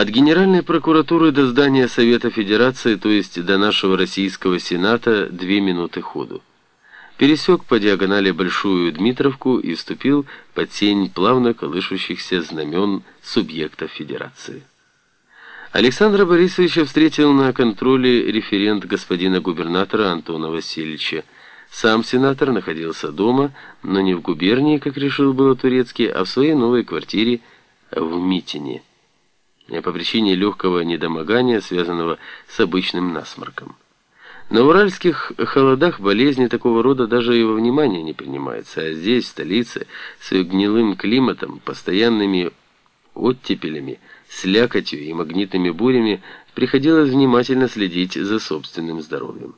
От Генеральной прокуратуры до здания Совета Федерации, то есть до нашего Российского Сената, две минуты ходу. Пересек по диагонали Большую Дмитровку и вступил под тень плавно колышущихся знамен субъектов Федерации. Александра Борисовича встретил на контроле референт господина губернатора Антона Васильевича. Сам сенатор находился дома, но не в губернии, как решил было Турецкий, а в своей новой квартире в Митине по причине легкого недомогания, связанного с обычным насморком. На уральских холодах болезни такого рода даже и во внимание не принимается, а здесь, в столице, с гнилым климатом, постоянными оттепелями, слякотью и магнитными бурями приходилось внимательно следить за собственным здоровьем.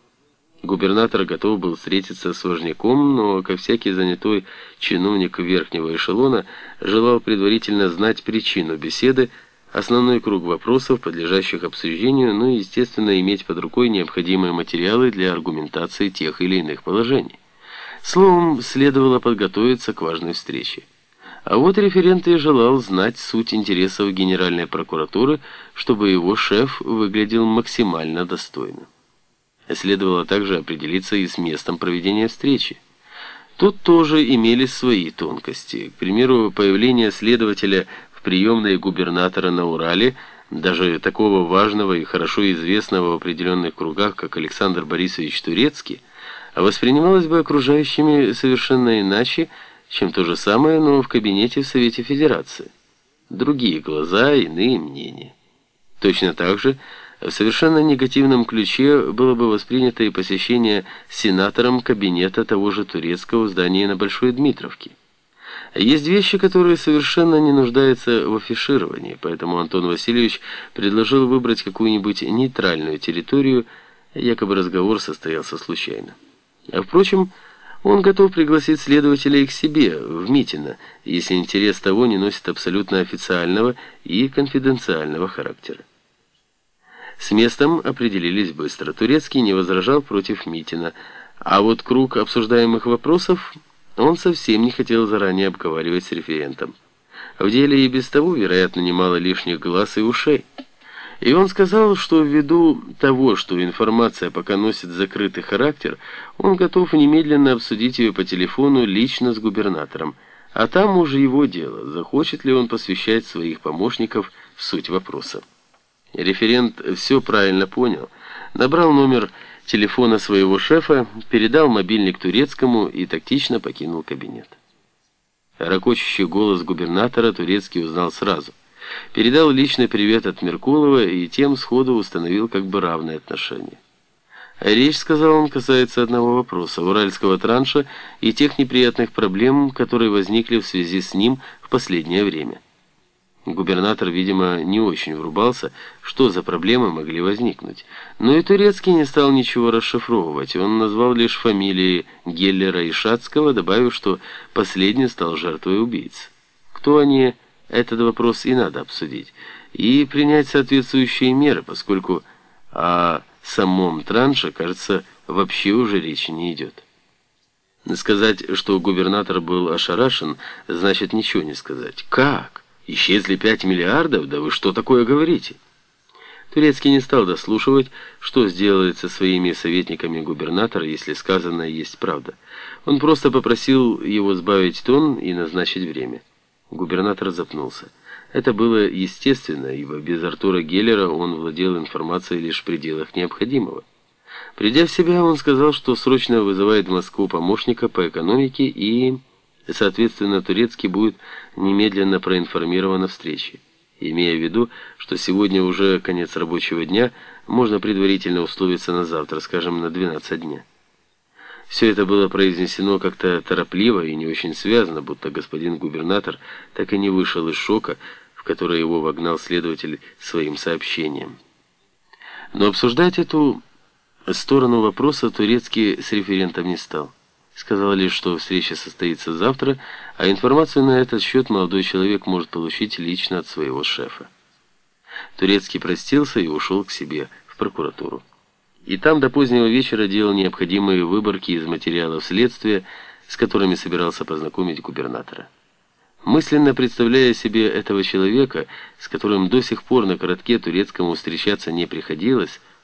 Губернатор готов был встретиться с важняком, но, как всякий занятой чиновник верхнего эшелона, желал предварительно знать причину беседы, основной круг вопросов, подлежащих обсуждению, ну и, естественно, иметь под рукой необходимые материалы для аргументации тех или иных положений. Словом, следовало подготовиться к важной встрече. А вот референт и желал знать суть интересов Генеральной прокуратуры, чтобы его шеф выглядел максимально достойно. Следовало также определиться и с местом проведения встречи. Тут тоже имелись свои тонкости. К примеру, появление следователя в приемной губернатора на Урале, даже такого важного и хорошо известного в определенных кругах, как Александр Борисович Турецкий, воспринималось бы окружающими совершенно иначе, чем то же самое, но в кабинете в Совете Федерации. Другие глаза, иные мнения. Точно так же, в совершенно негативном ключе было бы воспринято и посещение сенатором кабинета того же турецкого здания на Большой Дмитровке. Есть вещи, которые совершенно не нуждаются в афишировании, поэтому Антон Васильевич предложил выбрать какую-нибудь нейтральную территорию, якобы разговор состоялся случайно. А впрочем, он готов пригласить следователей к себе, в Митино, если интерес того не носит абсолютно официального и конфиденциального характера. С местом определились быстро. Турецкий не возражал против Митина, а вот круг обсуждаемых вопросов он совсем не хотел заранее обговаривать с референтом. В деле и без того, вероятно, немало лишних глаз и ушей. И он сказал, что ввиду того, что информация пока носит закрытый характер, он готов немедленно обсудить ее по телефону лично с губернатором, а там уже его дело, захочет ли он посвящать своих помощников в суть вопроса. Референт все правильно понял, набрал номер телефона своего шефа, передал мобильник турецкому и тактично покинул кабинет. Рокочущий голос губернатора турецкий узнал сразу. Передал личный привет от Меркулова и тем сходу установил как бы равные отношения. Речь, сказал он, касается одного вопроса – уральского транша и тех неприятных проблем, которые возникли в связи с ним в последнее время. Губернатор, видимо, не очень врубался, что за проблемы могли возникнуть. Но и Турецкий не стал ничего расшифровывать. Он назвал лишь фамилии Геллера и Шацкого, добавив, что последний стал жертвой убийц. Кто они, этот вопрос и надо обсудить. И принять соответствующие меры, поскольку о самом транше, кажется, вообще уже речи не идет. Сказать, что губернатор был ошарашен, значит ничего не сказать. Как? Исчезли пять миллиардов? Да вы что такое говорите? Турецкий не стал дослушивать, что сделает со своими советниками губернатора, если сказанное есть правда. Он просто попросил его сбавить тон и назначить время. Губернатор запнулся. Это было естественно, ибо без Артура Геллера он владел информацией лишь в пределах необходимого. Придя в себя, он сказал, что срочно вызывает в Москву помощника по экономике и... Соответственно, Турецкий будет немедленно проинформирован о встрече, имея в виду, что сегодня уже конец рабочего дня, можно предварительно условиться на завтра, скажем, на 12 дня. Все это было произнесено как-то торопливо и не очень связано, будто господин губернатор так и не вышел из шока, в который его вогнал следователь своим сообщением. Но обсуждать эту сторону вопроса Турецкий с референтом не стал. Сказал лишь, что встреча состоится завтра, а информацию на этот счет молодой человек может получить лично от своего шефа. Турецкий простился и ушел к себе в прокуратуру. И там до позднего вечера делал необходимые выборки из материалов следствия, с которыми собирался познакомить губернатора. Мысленно представляя себе этого человека, с которым до сих пор на коротке турецкому встречаться не приходилось,